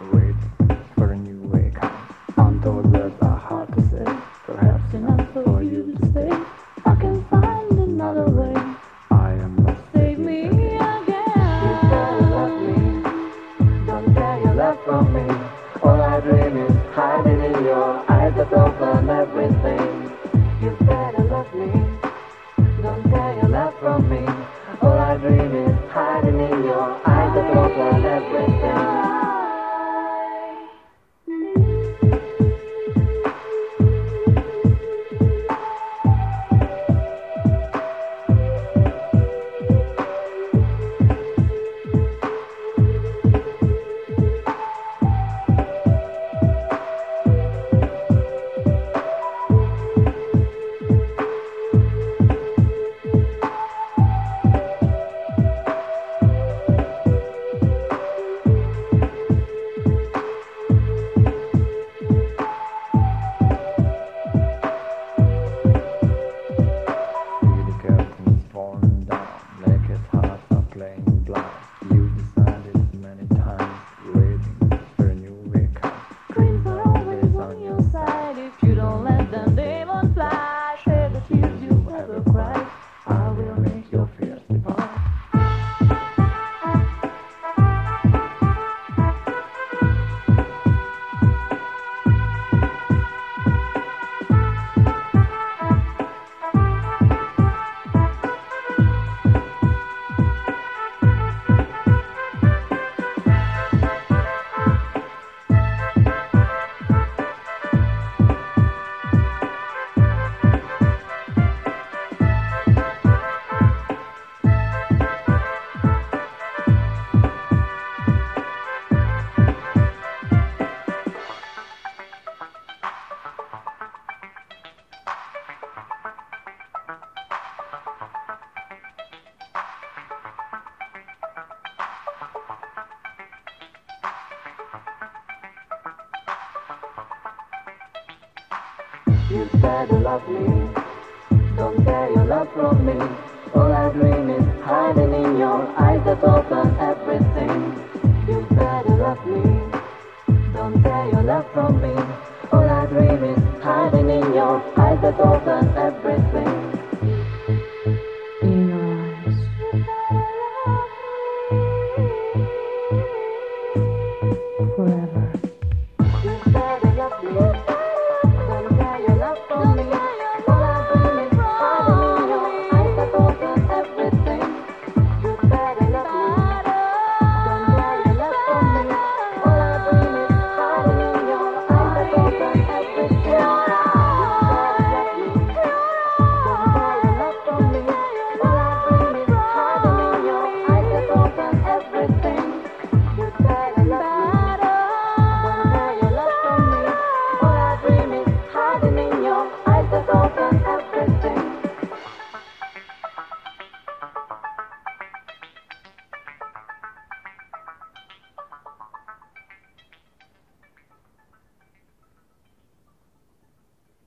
Wait. You better love me. Don't tear your love from me. All I dream is hiding in your eyes that open everything. You better love me. Don't tear your love from me. All I dream is hiding in your eyes that open everything.